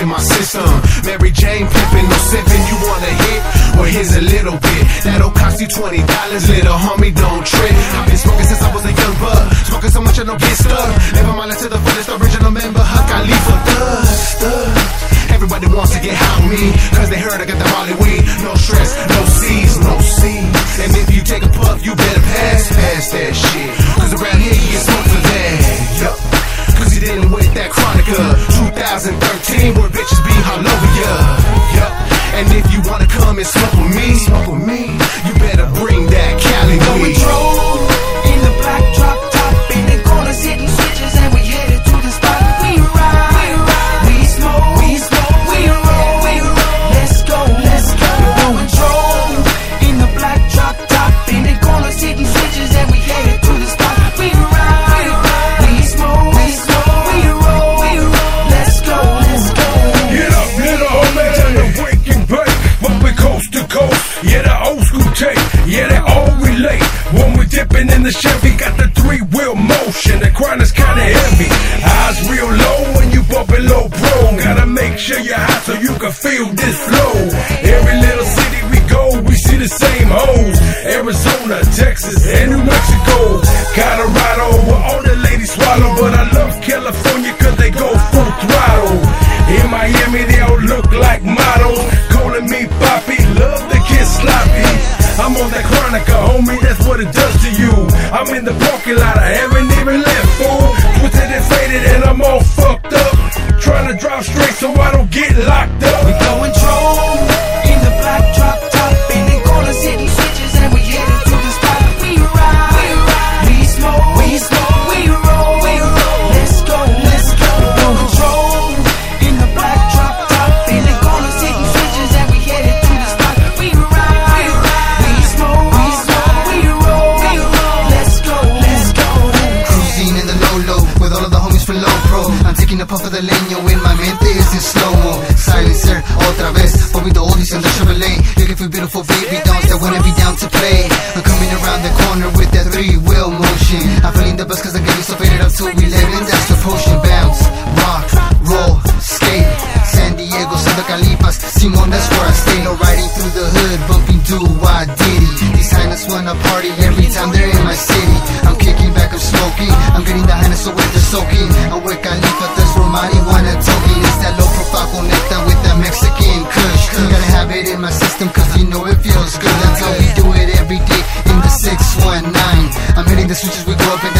in my system. Mary Jane pimping, no sipping. You wanna hit? Well, here's a little bit. That'll cost you twenty dollars, little homie. Don't trip. I've been smoking since I was a young bug. Smoking so much I don't get stuck. My life to the fullest. Original member, Huck Califa, thug, thug. Everybody wants to get high with me, cause they heard I got the Molly come and smoke with me, smoke with me, you better bring in the Chevy, got the three wheel motion, the grind is kinda heavy. Eyes real low when you bumpin' low pro. Gotta make sure you're high so you can feel this flow. Every little city we go, we see the same hoes. Arizona, Texas, and New Mexico. Ride over all the ladies swallow, but I love California cause they go full throttle. In Miami, they all look like models. Calling me Poppy, love the kid sloppy. I'm on that Chronica, homie, that's what it does to you. I'm in the parking lot, of haven't the leño in my mente is in slow mo. Silencer otra vez, moviendo oldies in the Chevrolet. Looking for beautiful baby dolls that wanna be down to play. I'm coming around the corner with that three wheel motion. I'm feeling the best cause I'm getting so faded up to 11. That's the potion bounce, rock, roll, skate. San Diego, Santa Calipas, Simon, that's where I stay. No riding through the hood, bumping do I diddy. These highness wanna party every time they're in my city. I'm kicking back, I'm smoking. I'm getting the highness so with the soaking. With Califa, that's where marijuana talking. It's that low profile conecta with that Mexican kush. Gotta have it in my system cause you know it feels good. That's how we do it every day in the 619. I'm hitting the switches, we go up and